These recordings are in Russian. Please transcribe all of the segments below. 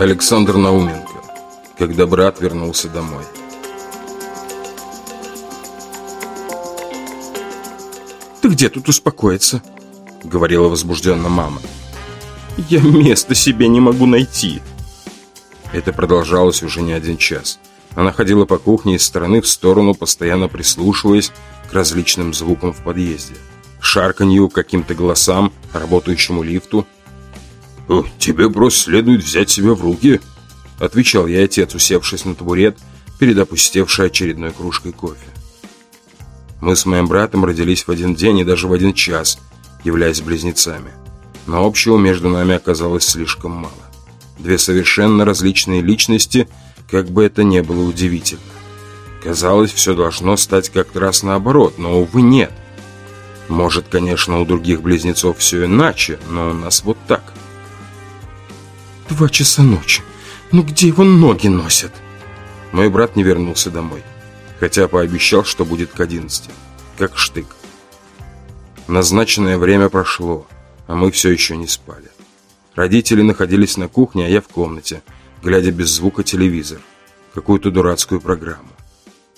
Александр Науменко. Когда брат вернулся домой. «Ты где тут успокоиться?» — говорила возбужденно мама. «Я места себе не могу найти». Это продолжалось уже не один час. Она ходила по кухне из стороны в сторону, постоянно прислушиваясь к различным звукам в подъезде. Шарканью, каким-то голосам, работающему лифту. «Тебе просто следует взять себя в руки», — отвечал я отец, усевшись на табурет перед опустевшей очередной кружкой кофе. Мы с моим братом родились в один день и даже в один час, являясь близнецами. Но общего между нами оказалось слишком мало. Две совершенно различные личности, как бы это ни было удивительно. Казалось, все должно стать как-то раз наоборот, но, увы, нет. Может, конечно, у других близнецов все иначе, но у нас вот так. Два часа ночи. Ну где его ноги носят? Мой брат не вернулся домой хотя пообещал, что будет к 11, как штык. Назначенное время прошло, а мы все еще не спали. Родители находились на кухне, а я в комнате, глядя без звука телевизор, какую-то дурацкую программу.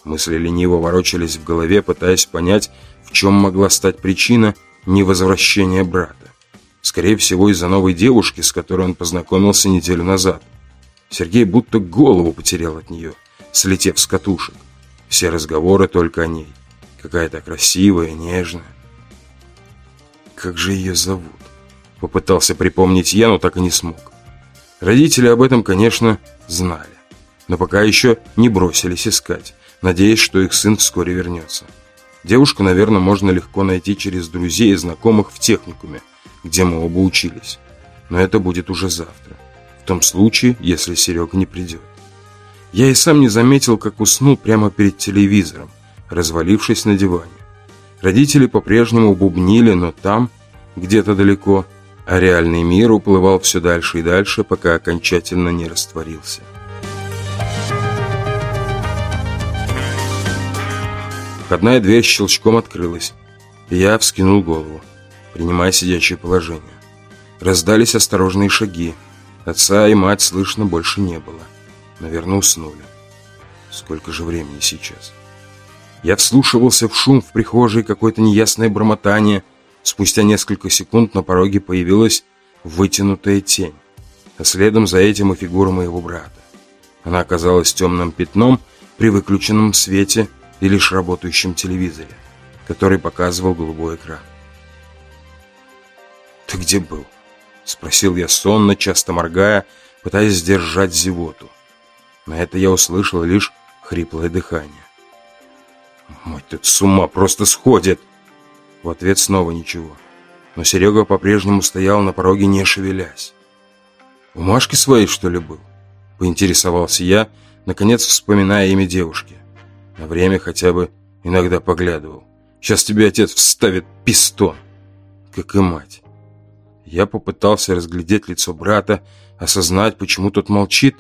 Мысли лениво ворочались в голове, пытаясь понять, в чем могла стать причина невозвращения брата. Скорее всего, из-за новой девушки, с которой он познакомился неделю назад. Сергей будто голову потерял от нее, слетев с катушек. Все разговоры только о ней. Какая-то красивая, нежная. Как же ее зовут? Попытался припомнить я, но так и не смог. Родители об этом, конечно, знали. Но пока еще не бросились искать, надеясь, что их сын вскоре вернется. Девушку, наверное, можно легко найти через друзей и знакомых в техникуме, где мы оба учились. Но это будет уже завтра. В том случае, если Серега не придет. Я и сам не заметил, как уснул прямо перед телевизором, развалившись на диване. Родители по-прежнему бубнили, но там, где-то далеко, а реальный мир уплывал все дальше и дальше, пока окончательно не растворился. Входная дверь щелчком открылась, и я вскинул голову, принимая сидячее положение. Раздались осторожные шаги. Отца и мать слышно больше не было. Наверное, уснули. Сколько же времени сейчас? Я вслушивался в шум в прихожей, какое-то неясное бормотание. Спустя несколько секунд на пороге появилась вытянутая тень, а следом за этим и фигура моего брата. Она оказалась темным пятном при выключенном свете и лишь работающем телевизоре, который показывал голубой экран. «Ты где был?» — спросил я сонно, часто моргая, пытаясь сдержать зевоту. На это я услышал лишь хриплое дыхание. «Мать тут с ума просто сходит!» В ответ снова ничего. Но Серега по-прежнему стоял на пороге, не шевелясь. «У Машки своей, что ли, был?» Поинтересовался я, наконец вспоминая имя девушки. На время хотя бы иногда поглядывал. «Сейчас тебе отец вставит пистон!» Как и мать. Я попытался разглядеть лицо брата, осознать, почему тот молчит,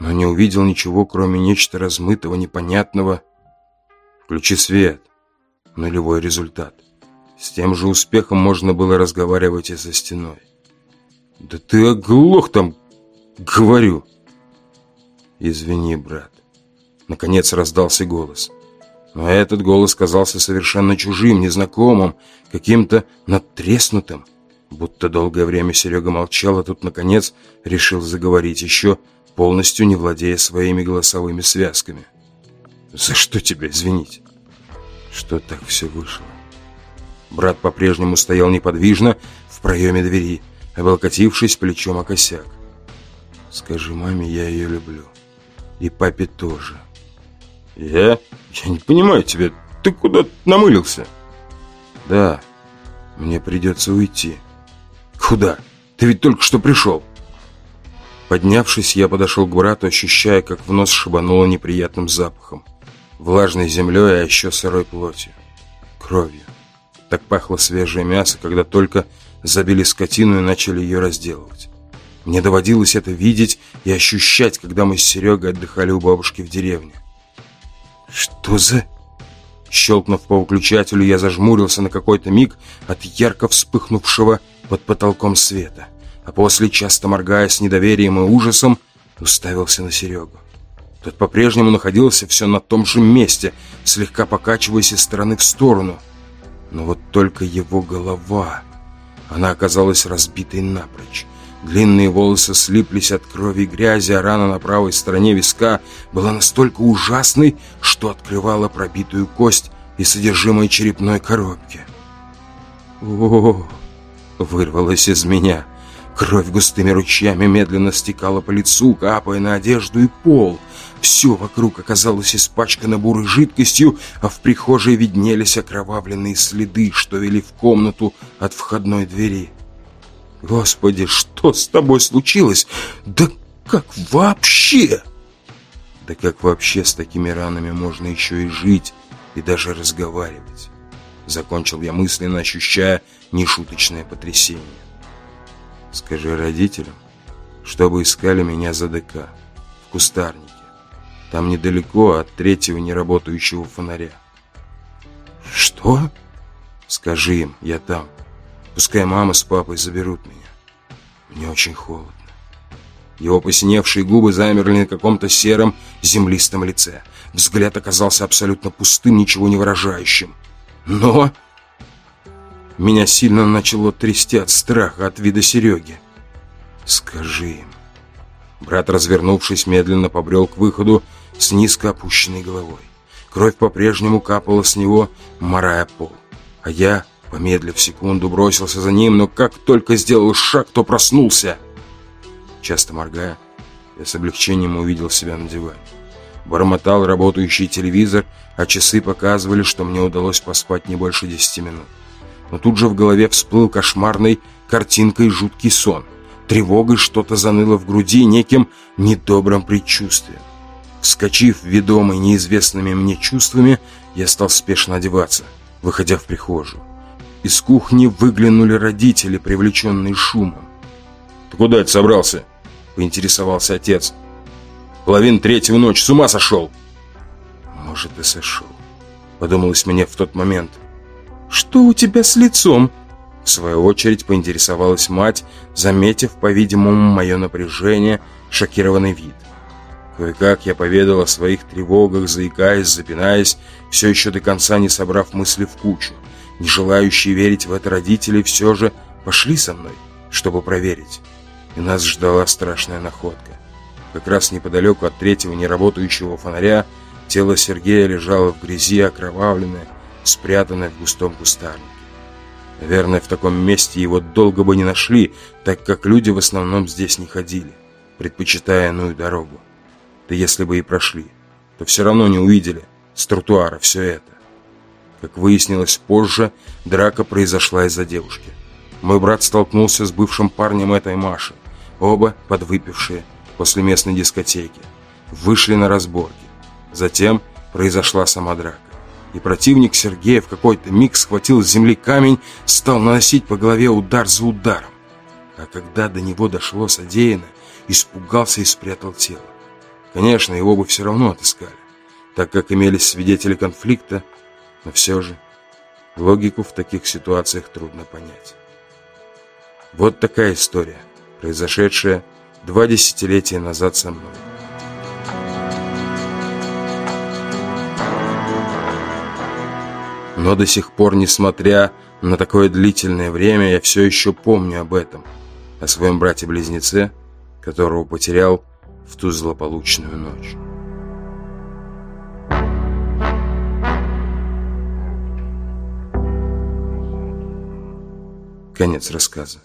но не увидел ничего, кроме нечто размытого, непонятного. Включи свет. Нулевой результат. С тем же успехом можно было разговаривать и со стеной. «Да ты оглох там, говорю!» «Извини, брат». Наконец раздался голос. Но этот голос казался совершенно чужим, незнакомым, каким-то надтреснутым. Будто долгое время Серега молчал, а тут, наконец, решил заговорить еще полностью не владея своими голосовыми связками. «За что тебя извинить?» Что так все вышло? Брат по-прежнему стоял неподвижно в проеме двери, облокотившись плечом о косяк. «Скажи маме, я ее люблю. И папе тоже». «Я? Я не понимаю тебя. Ты куда намылился?» «Да, мне придется уйти». «Куда? Ты ведь только что пришел». Поднявшись, я подошел к брату, ощущая, как в нос шибануло неприятным запахом. Влажной землей, а еще сырой плотью. Кровью. Так пахло свежее мясо, когда только забили скотину и начали ее разделывать. Мне доводилось это видеть и ощущать, когда мы с Серегой отдыхали у бабушки в деревне. «Что за...» Щелкнув по выключателю, я зажмурился на какой-то миг от ярко вспыхнувшего под потолком света а после, часто моргая с недоверием и ужасом, Уставился на Серегу. Тот по-прежнему находился все на том же месте, слегка покачиваясь из стороны в сторону. Но вот только его голова... Она оказалась разбитой напрочь. Длинные волосы слиплись от крови и грязи, а рана на правой стороне виска была настолько ужасной, что открывала пробитую кость и содержимое черепной коробки. о вырвалось из меня. Кровь густыми ручьями медленно стекала по лицу, капая на одежду и пол. Все вокруг оказалось испачкано бурой жидкостью, а в прихожей виднелись окровавленные следы, что вели в комнату от входной двери. Господи, что с тобой случилось? Да как вообще? Да как вообще с такими ранами можно еще и жить и даже разговаривать? Закончил я мысленно, ощущая нешуточное потрясение. Скажи родителям, чтобы искали меня за ДК, в кустарнике. Там недалеко от третьего неработающего фонаря. Что? Скажи им, я там. Пускай мама с папой заберут меня. Мне очень холодно. Его посиневшие губы замерли на каком-то сером, землистом лице. Взгляд оказался абсолютно пустым, ничего не выражающим. Но... Меня сильно начало трясти от страха, от вида Сереги. «Скажи им». Брат, развернувшись, медленно побрел к выходу с низко опущенной головой. Кровь по-прежнему капала с него, морая пол. А я Помедлив секунду, бросился за ним, но как только сделал шаг, то проснулся. Часто моргая, я с облегчением увидел себя на диване. Бормотал работающий телевизор, а часы показывали, что мне удалось поспать не больше десяти минут. Но тут же в голове всплыл кошмарной картинкой жуткий сон. Тревогой что-то заныло в груди неким недобрым предчувствием. Вскочив, ведомый неизвестными мне чувствами, я стал спешно одеваться, выходя в прихожую. Из кухни выглянули родители, привлеченные шумом. «Ты куда это собрался?» – поинтересовался отец. «Половина третьего ночи, с ума сошел!» «Может, и сошел», – подумалось мне в тот момент. «Что у тебя с лицом?» В свою очередь поинтересовалась мать, заметив, по-видимому, мое напряжение, шокированный вид. Кое-как я поведал о своих тревогах, заикаясь, запинаясь, все еще до конца не собрав мысли в кучу. Не желающие верить в это родители все же пошли со мной, чтобы проверить. И нас ждала страшная находка. Как раз неподалеку от третьего неработающего фонаря тело Сергея лежало в грязи, окровавленное, спрятанное в густом кустарнике. Наверное, в таком месте его долго бы не нашли, так как люди в основном здесь не ходили, предпочитая иную дорогу. Да если бы и прошли, то все равно не увидели с тротуара все это. Как выяснилось позже, драка произошла из-за девушки. Мой брат столкнулся с бывшим парнем этой Маши. Оба подвыпившие после местной дискотеки. Вышли на разборки. Затем произошла сама драка. И противник Сергея в какой-то миг схватил с земли камень, стал наносить по голове удар за ударом. А когда до него дошло содеянное, испугался и спрятал тело. Конечно, его бы все равно отыскали, так как имелись свидетели конфликта, но все же логику в таких ситуациях трудно понять. Вот такая история, произошедшая два десятилетия назад со мной. Но до сих пор, несмотря на такое длительное время, я все еще помню об этом, о своем брате-близнеце, которого потерял в ту злополучную ночь. Конец рассказа.